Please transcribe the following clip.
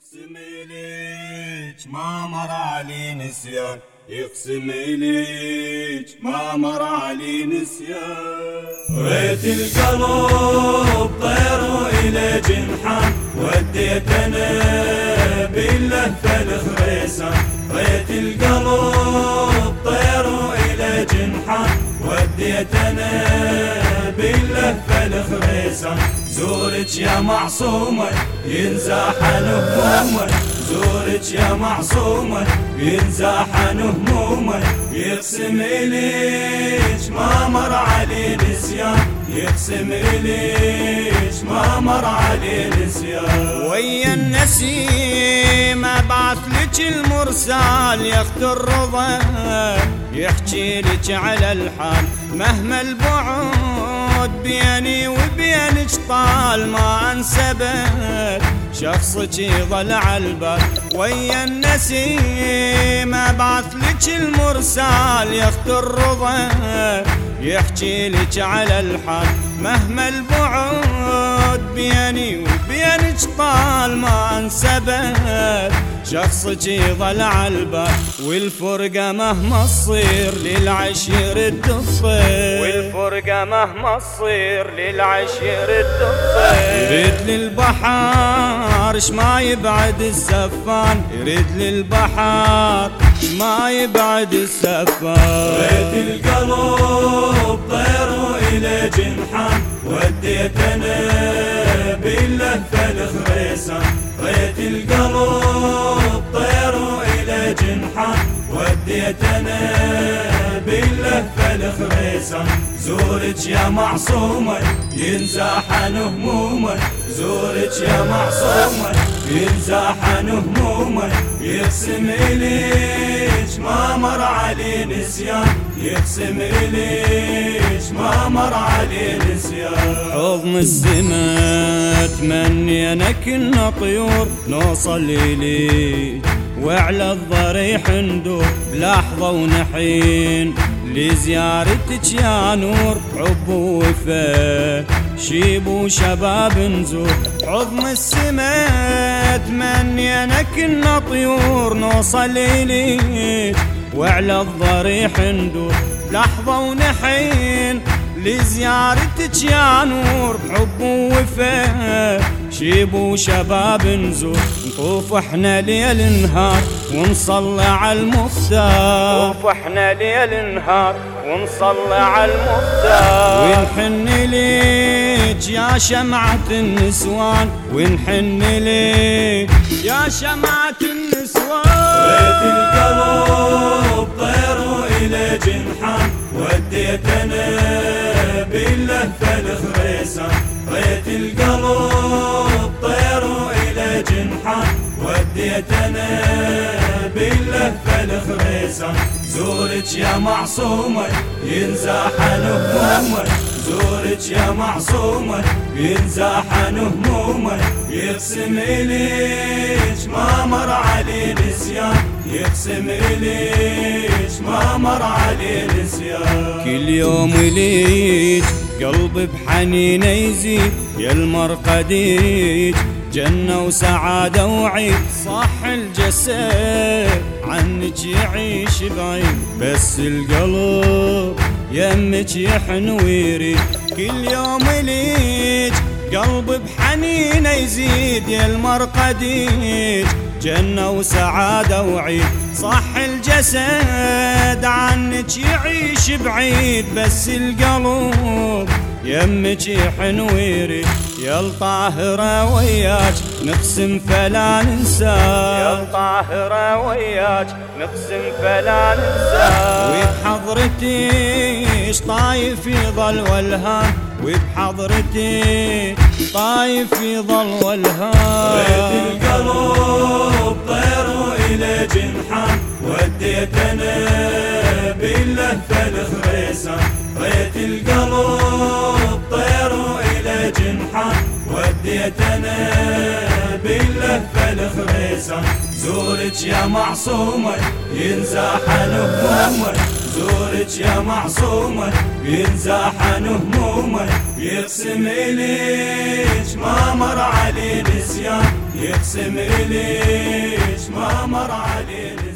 يقسم إليك ما مر علي نسيان يقسم إليك ما مر علي نسيان ريت القلب طير إلى جنحان وديت أنا باللهفة الخريسان ريت القلب طير إلى جنحان وديت أنا باللهفة الخريسان زورك يا معصومة ينزاح همومة زورك يا معصومة ينزاح همومة يقسم إليك ما مر علي نسيان يقسم إليك ما مر علي نسيان ويا النسيم ابعث لك المرسال. ياخذ الرضا يحكي لك على الحال. مهما البعد بيني وبينك طال ما انسبت شخصك يظل على البال ويا النسيم أبعث لك المرسال ياخذ الرضا يحكي لك على الحال مهما البعد بيني وبينك طال ما انسبت. شخصك يظل على البال والفرقة مهما تصير للعشير الدفة والفرقة مهما تصير للعشير الدفة يريد للبحر ما يبعد السفان يريد للبحر ما يبعد السفان ريت القلب طير إلى جنحان وديت أنا باللهفة الخريسان ريت القلب طير إلى جنحان وديت أنا باللهفة الخريسان زورك يا معصومة ينزاح همومة. زورك يا معصومة. ينزاح همومة يقسم إليك ما مر علي نسيان. يقسم إليك ما مر علي نسيان. حضن السما تمنينا كنا طيور نوصل إليك وعلى الضريح ندور بلحظة ونحين. لزيارتك يا نور حب ووفا شيب وشباب نزور حضن السما تمنينا كنا طيور نوصل إليك وعلى الضريح ندور لحظة ونحين. لزيارتك يا نور بحب ووفا شيب وشباب نزور نطوف إحنا ليل نهار ونصلي على المختار نطوف إحنا ليل نهار ونصلي على المختار ونحن ليك يا شمعة النسوان ونحن ليك يا شمعة النسوان. ريت القلب طير إلى جنحان وديت أنا باللهفة الخريسان ريت القلب وديت أنا باللهفة الخريسان زورك يا معصومة ينزاح همومة زورك يا معصومة ينزاح همومة يقسم إليك ما مر علي نسيان. يقسم إليك ما مر علي نسيان. كل يوم ليك قلبي بحنينه يزيد يا المرقديك جنة وسعادة وعيد صح الجسد. عنك يعيش بعيد بس القلب يمك يحن ويريد. كل يوم ليك قلبي بحنينه يزيد يا المرقديك جنة وسعادة وعيد صح الجسد عنك يعيش بعيد بس القلب يمك يحن ويريد. يا الطاهرة وياك نقسم فلا ننسى. يا الطاهرة وياك نقسم فلا ننسى. وبحضرتي طايف يظل والهان وبحضرتي طايف يظل والهان ريت القلب طير إلى جنحان. وديت أنا باللهفة الخريسان ريت القلب طير إلى جنحان. وديت أنا كف الخميسة زورك يا معصومة ينزاح همومة زورك يا معصومة ينزاح همومة يقسم إليك ما مر علي نسيان يقسم إليك ما مر علي نسيان